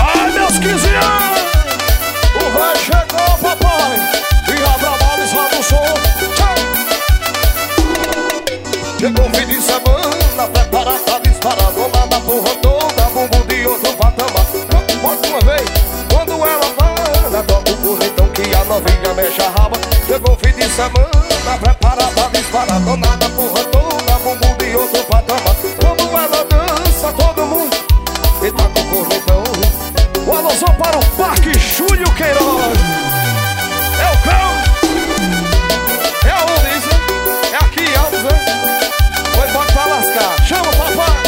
Ai, meus 15 anos. O velho chegou, papai. E abra a bola e solta o som. Tchau. Chegou o fim de semana, prepara pra disparar. Dona da porra toda, bumbum de outro patamar. Bota uma vez, quando ela vai, toca o corretão que a novinha mexe a raba. Chegou o fim de semana, prepara pra disparar. Dona da e toca o corretão. O alusão para o Parque Júlio Queiroz. É o cão. É a Ulisa. É aqui, Alves, né? Foi bota pra lascar. Chama, papai.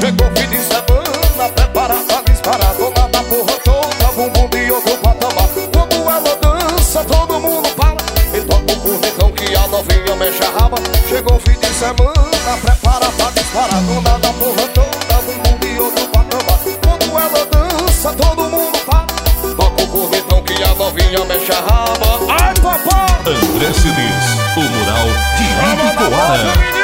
Chegou fim de semana, prepara pra disparar. Dona da porra toda, bumbum de outro patamar. Quando ela dança, todo mundo para. E toca o cornetão que a novinha mexe a raba. Chegou fim de semana, prepara pra disparar. Dona da porra toda, bumbum de outro patamar. Quando ela dança, todo mundo para. Toca o cornetão que a novinha mexe a raba. Ai, papai! André Cidis, o mural de na Coara.